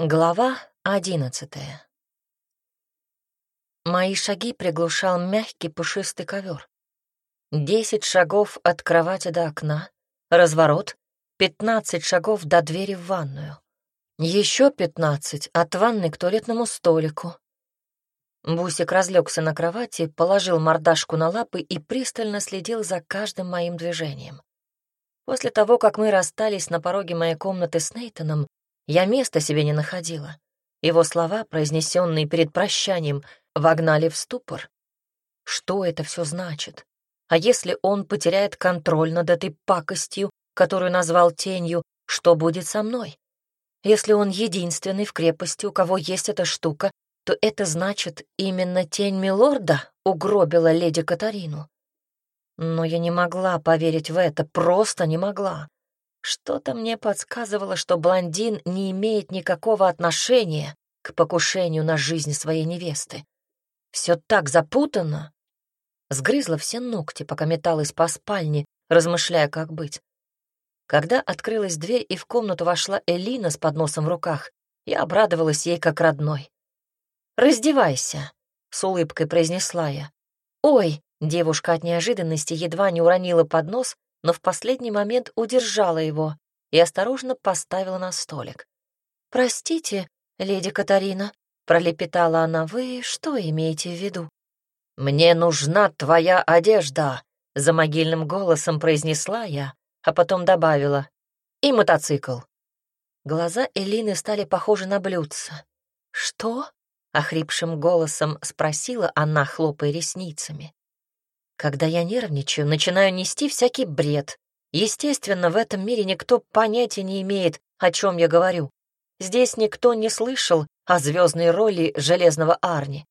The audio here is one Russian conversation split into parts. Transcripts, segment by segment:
Глава одиннадцатая. Мои шаги приглушал мягкий пушистый ковер. Десять шагов от кровати до окна, разворот, пятнадцать шагов до двери в ванную. Еще пятнадцать от ванны к туалетному столику. Бусик разлегся на кровати, положил мордашку на лапы и пристально следил за каждым моим движением. После того, как мы расстались на пороге моей комнаты с Нейтаном, я места себе не находила. Его слова, произнесенные перед прощанием, вогнали в ступор. Что это все значит? А если он потеряет контроль над этой пакостью, которую назвал тенью, что будет со мной? Если он единственный в крепости, у кого есть эта штука, то это значит, именно тень Милорда угробила леди Катарину. Но я не могла поверить в это, просто не могла. Что-то мне подсказывало, что блондин не имеет никакого отношения к покушению на жизнь своей невесты. Все так запутанно. Сгрызла все ногти, пока металась по спальне, размышляя, как быть. Когда открылась дверь и в комнату вошла Элина с подносом в руках, я обрадовалась ей как родной. «Раздевайся», — с улыбкой произнесла я. «Ой!» — девушка от неожиданности едва не уронила поднос, но в последний момент удержала его и осторожно поставила на столик. «Простите, леди Катарина», — пролепетала она, — «вы что имеете в виду?» «Мне нужна твоя одежда», — за могильным голосом произнесла я, а потом добавила. «И мотоцикл». Глаза Элины стали похожи на блюдца. «Что?» — охрипшим голосом спросила она, хлопая ресницами. Когда я нервничаю, начинаю нести всякий бред. Естественно, в этом мире никто понятия не имеет, о чем я говорю. Здесь никто не слышал о звездной роли Железного Арни.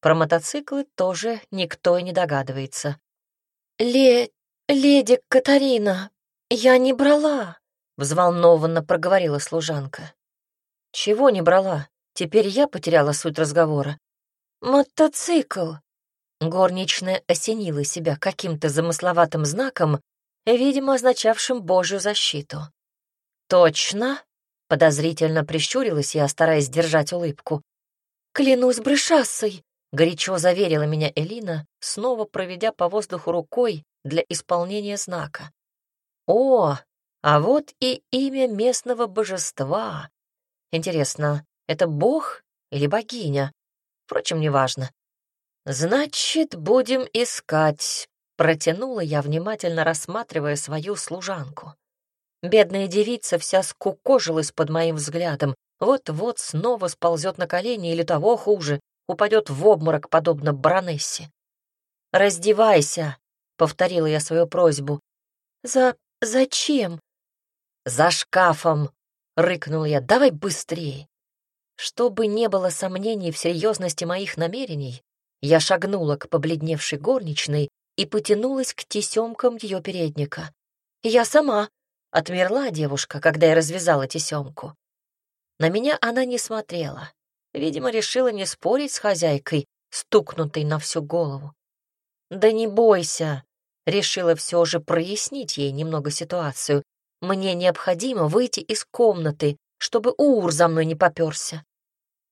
Про мотоциклы тоже никто и не догадывается. «Ле... леди Катарина, я не брала», — взволнованно проговорила служанка. «Чего не брала? Теперь я потеряла суть разговора». «Мотоцикл», Горничная осенила себя каким-то замысловатым знаком, видимо, означавшим Божью защиту. «Точно?» — подозрительно прищурилась я, стараясь держать улыбку. «Клянусь брышассой!» — горячо заверила меня Элина, снова проведя по воздуху рукой для исполнения знака. «О, а вот и имя местного божества. Интересно, это бог или богиня? Впрочем, неважно. «Значит, будем искать», — протянула я, внимательно рассматривая свою служанку. Бедная девица вся скукожилась под моим взглядом, вот-вот снова сползет на колени или того хуже, упадет в обморок, подобно баронессе. «Раздевайся», — повторила я свою просьбу. «За... зачем?» «За шкафом», — рыкнул я, — «давай быстрее». Чтобы не было сомнений в серьезности моих намерений, я шагнула к побледневшей горничной и потянулась к тесемкам ее передника. «Я сама», — отмерла девушка, когда я развязала тесемку. На меня она не смотрела. Видимо, решила не спорить с хозяйкой, стукнутой на всю голову. «Да не бойся», — решила все же прояснить ей немного ситуацию. «Мне необходимо выйти из комнаты, чтобы Ур за мной не попёрся».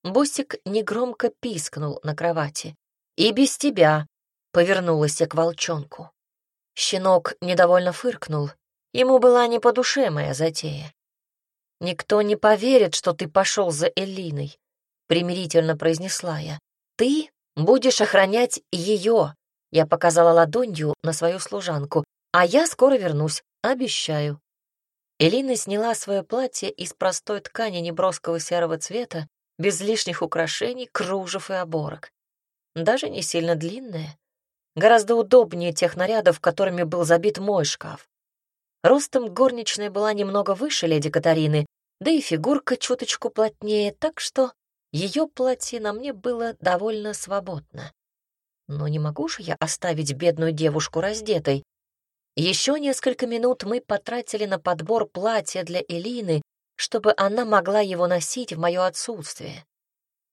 Бусик негромко пискнул на кровати. «И без тебя», — повернулась я к волчонку. Щенок недовольно фыркнул. Ему была не по душе моя затея. «Никто не поверит, что ты пошел за Элиной», — примирительно произнесла я. «Ты будешь охранять ее», — я показала ладонью на свою служанку, «а я скоро вернусь, обещаю». Элина сняла свое платье из простой ткани неброского серого цвета, без лишних украшений, кружев и оборок даже не сильно длинная. Гораздо удобнее тех нарядов, которыми был забит мой шкаф. Ростом горничная была немного выше леди Катарины, да и фигурка чуточку плотнее, так что ее платье на мне было довольно свободно. Но не могу же я оставить бедную девушку раздетой. Еще несколько минут мы потратили на подбор платья для Элины, чтобы она могла его носить в мое отсутствие.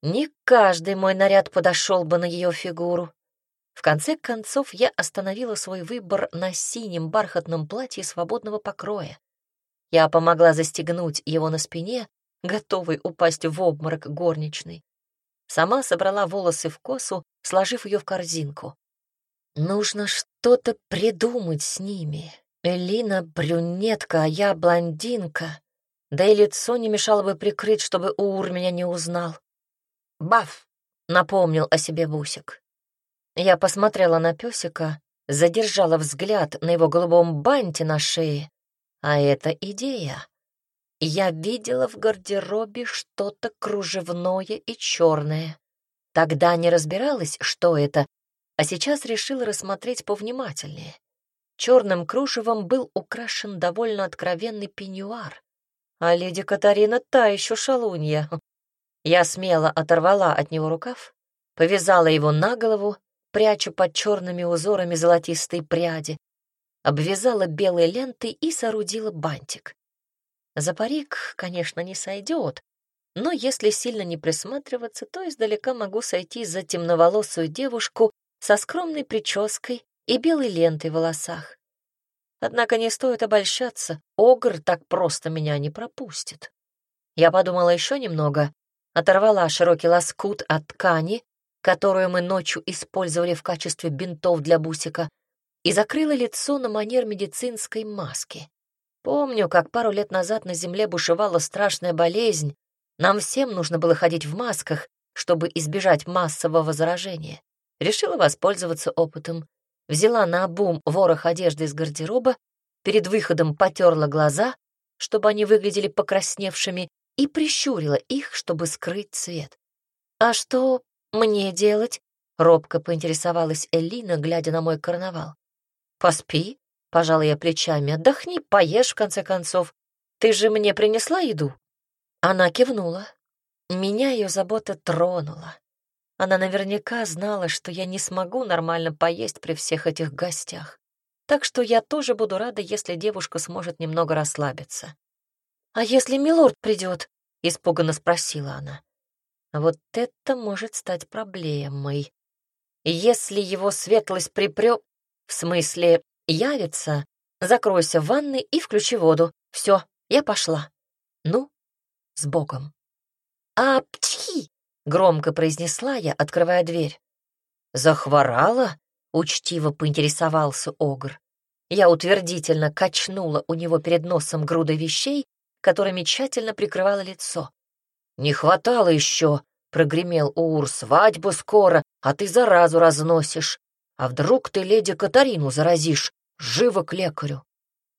Не каждый мой наряд подошел бы на ее фигуру. В конце концов, я остановила свой выбор на синем бархатном платье свободного покроя. Я помогла застегнуть его на спине, готовый упасть в обморок горничной. Сама собрала волосы в косу, сложив ее в корзинку. Нужно что-то придумать с ними. Элина брюнетка, а я блондинка. Да и лицо не мешало бы прикрыть, чтобы Ур меня не узнал. «Баф!» — напомнил о себе Бусик. Я посмотрела на песика, задержала взгляд на его голубом банте на шее. А это идея. Я видела в гардеробе что-то кружевное и черное. Тогда не разбиралась, что это, а сейчас решила рассмотреть повнимательнее. Черным кружевом был украшен довольно откровенный пеньюар. А леди Катарина та еще шалунья. Я смело оторвала от него рукав, повязала его на голову, пряча под черными узорами золотистые пряди, обвязала белой лентой и соорудила бантик. За парик, конечно, не сойдет, но если сильно не присматриваться, то издалека могу сойти за темноволосую девушку со скромной прической и белой лентой в волосах. Однако не стоит обольщаться, Огр так просто меня не пропустит. Я подумала еще немного, оторвала широкий лоскут от ткани, которую мы ночью использовали в качестве бинтов для бусика, и закрыла лицо на манер медицинской маски. Помню, как пару лет назад на Земле бушевала страшная болезнь, нам всем нужно было ходить в масках, чтобы избежать массового заражения решила воспользоваться опытом. Взяла на обум ворох одежды из гардероба, перед выходом потерла глаза, чтобы они выглядели покрасневшими, и прищурила их, чтобы скрыть цвет. «А что мне делать?» — робко поинтересовалась Элина, глядя на мой карнавал. «Поспи», — пожала я плечами, — «отдохни, поешь, в конце концов. Ты же мне принесла еду?» Она кивнула. Меня ее забота тронула. Она наверняка знала, что я не смогу нормально поесть при всех этих гостях. Так что я тоже буду рада, если девушка сможет немного расслабиться. «А если милорд придет?» — испуганно спросила она. «Вот это может стать проблемой. Если его светлость припрё... В смысле, явится, закройся в ванной и включи воду. Все, я пошла. Ну, с Богом». «А, пчхи!» — громко произнесла я, открывая дверь. «Захворала?» — учтиво поинтересовался Огр. Я утвердительно качнула у него перед носом грудой вещей, которыми тщательно прикрывала лицо. «Не хватало еще!» — прогремел Ур. «Свадьбу скоро, а ты заразу разносишь. А вдруг ты леди Катарину заразишь? Живо к лекарю!»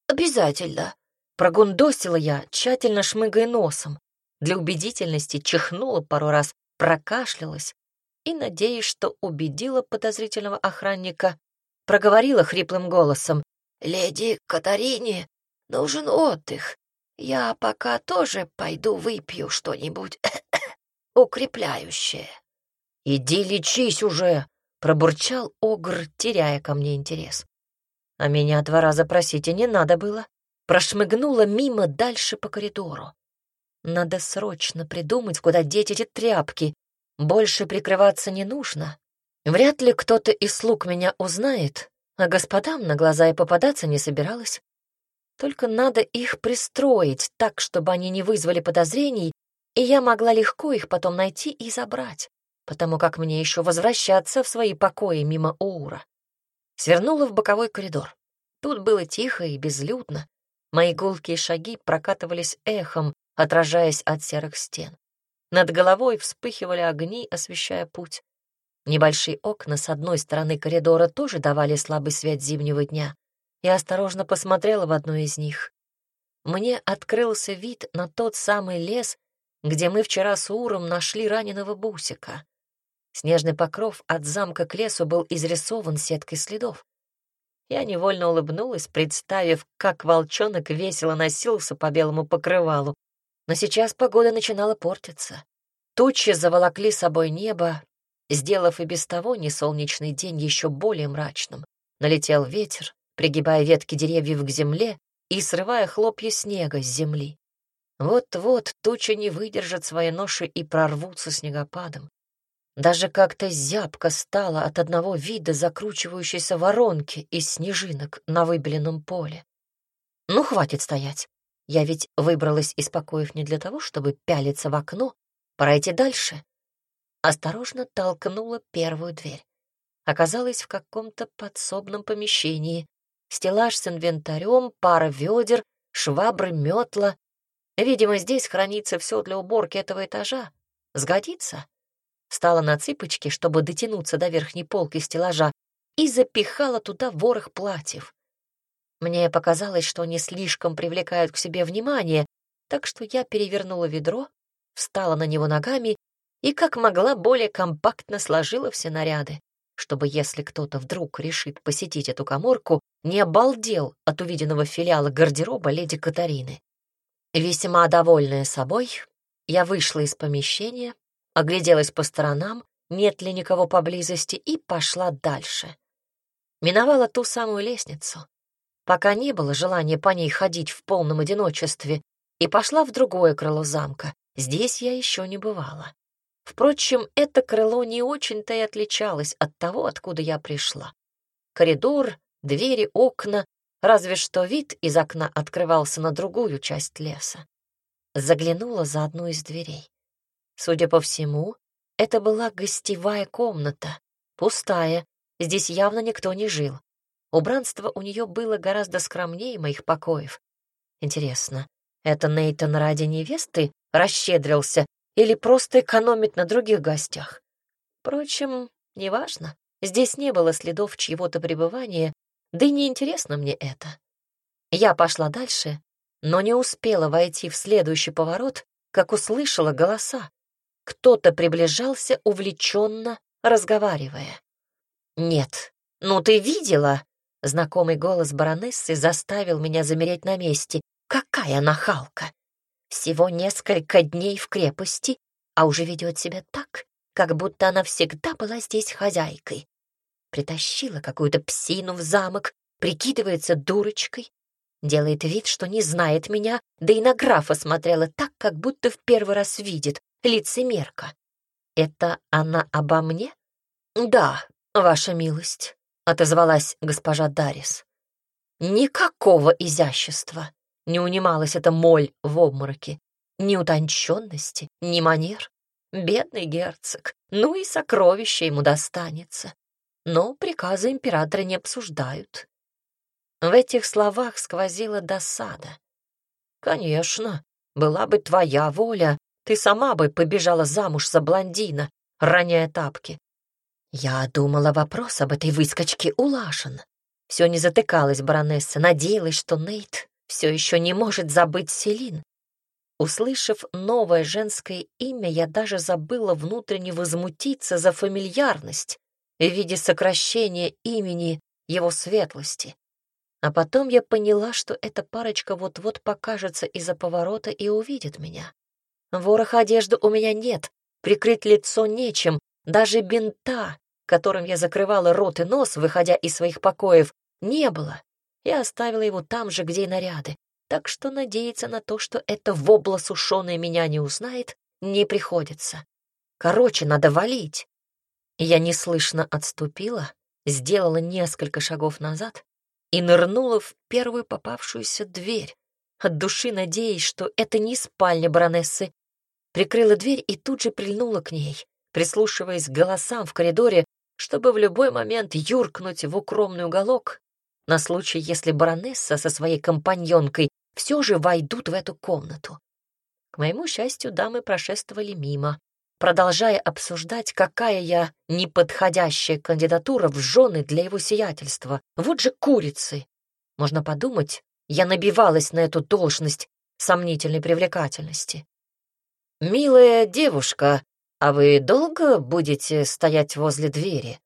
«Обязательно!» — прогундосила я, тщательно шмыгая носом. Для убедительности чихнула пару раз, прокашлялась и, надеясь, что убедила подозрительного охранника, проговорила хриплым голосом. «Леди Катарине нужен отдых. Я пока тоже пойду выпью что-нибудь укрепляющее». «Иди лечись уже!» — пробурчал Огр, теряя ко мне интерес. А меня два раза просить и не надо было. Прошмыгнула мимо дальше по коридору. Надо срочно придумать, куда деть эти тряпки. Больше прикрываться не нужно. Вряд ли кто-то из слуг меня узнает, а господам на глаза и попадаться не собиралась. Только надо их пристроить так, чтобы они не вызвали подозрений, и я могла легко их потом найти и забрать, потому как мне еще возвращаться в свои покои мимо Уура. Свернула в боковой коридор. Тут было тихо и безлюдно. Мои гулкие шаги прокатывались эхом, отражаясь от серых стен. Над головой вспыхивали огни, освещая путь. Небольшие окна с одной стороны коридора тоже давали слабый свет зимнего дня. Я осторожно посмотрела в одно из них. Мне открылся вид на тот самый лес, где мы вчера с Уром нашли раненого бусика. Снежный покров от замка к лесу был изрисован сеткой следов. Я невольно улыбнулась, представив, как волчонок весело носился по белому покрывалу, но сейчас погода начинала портиться. Тучи заволокли собой небо, сделав и без того несолнечный день еще более мрачным. Налетел ветер, пригибая ветки деревьев к земле и срывая хлопья снега с земли. Вот-вот тучи не выдержат своей ноши и прорвутся снегопадом. Даже как-то зябко стало от одного вида закручивающейся воронки из снежинок на выбеленном поле. Ну, хватит стоять. Я ведь выбралась из покоев не для того, чтобы пялиться в окно, пора идти дальше. Осторожно толкнула первую дверь. Оказалась в каком-то подсобном помещении. Стеллаж с инвентарем, пара ведер, швабры, метла. Видимо, здесь хранится все для уборки этого этажа. Сгодится? Стала на цыпочки, чтобы дотянуться до верхней полки стеллажа, и запихала туда ворох платьев. Мне показалось, что они слишком привлекают к себе внимание, так что я перевернула ведро, встала на него ногами и, как могла, более компактно сложила все наряды, чтобы, если кто-то вдруг решит посетить эту коморку, не обалдел от увиденного филиала гардероба леди Катарины. Весьма довольная собой, я вышла из помещения, огляделась по сторонам, нет ли никого поблизости, и пошла дальше. Миновала ту самую лестницу, пока не было желания по ней ходить в полном одиночестве, и пошла в другое крыло замка. Здесь я еще не бывала. Впрочем, это крыло не очень-то и отличалось от того, откуда я пришла. Коридор, двери, окна, разве что вид из окна открывался на другую часть леса. Заглянула за одну из дверей. Судя по всему, это была гостевая комната, пустая, здесь явно никто не жил. Убранство у нее было гораздо скромнее моих покоев. Интересно, это Нейтан ради невесты расщедрился или просто экономит на других гостях? Впрочем, неважно. Здесь не было следов чьего-то пребывания, да и неинтересно мне это. Я пошла дальше, но не успела войти в следующий поворот, как услышала голоса. Кто-то приближался, увлеченно разговаривая. «Нет, ну ты видела?» Знакомый голос баронессы заставил меня замереть на месте. Какая нахалка! Всего несколько дней в крепости, а уже ведет себя так, как будто она всегда была здесь хозяйкой. Притащила какую-то псину в замок, прикидывается дурочкой, делает вид, что не знает меня, да и на графа смотрела так, как будто в первый раз видит, лицемерка. Это она обо мне? Да, ваша милость. — отозвалась госпожа Дарис. Никакого изящества. Не унималась эта моль в обмороке. Ни утонченности, ни манер. Бедный герцог, ну и сокровище ему достанется. Но приказы императора не обсуждают. В этих словах сквозила досада. Конечно, была бы твоя воля, ты сама бы побежала замуж за блондина, роняя тапки. Я думала, вопрос об этой выскочке улажен. Все не затыкалась баронесса, надеялась, что Нейт все еще не может забыть Селин. Услышав новое женское имя, я даже забыла внутренне возмутиться за фамильярность в виде сокращения имени его светлости. А потом я поняла, что эта парочка вот-вот покажется из-за поворота и увидит меня. Вороха одежды у меня нет, прикрыть лицо нечем, даже бинта, которым я закрывала рот и нос, выходя из своих покоев, не было. Я оставила его там же, где и наряды. Так что надеяться на то, что эта вобла сушеная меня не узнает, не приходится. Короче, надо валить. Я неслышно отступила, сделала несколько шагов назад и нырнула в первую попавшуюся дверь, от души надеясь, что это не спальня баронессы. Прикрыла дверь и тут же прильнула к ней, прислушиваясь к голосам в коридоре, чтобы в любой момент юркнуть в укромный уголок, на случай, если баронесса со своей компаньонкой все же войдут в эту комнату. К моему счастью, дамы прошествовали мимо, продолжая обсуждать, какая я неподходящая кандидатура в жены для его сиятельства. Вот же курицы! Можно подумать, я набивалась на эту должность сомнительной привлекательности. «Милая девушка, «А вы долго будете стоять возле двери?»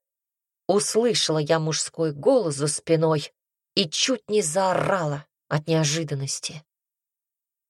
Услышала я мужской голос за спиной и чуть не заорала от неожиданности.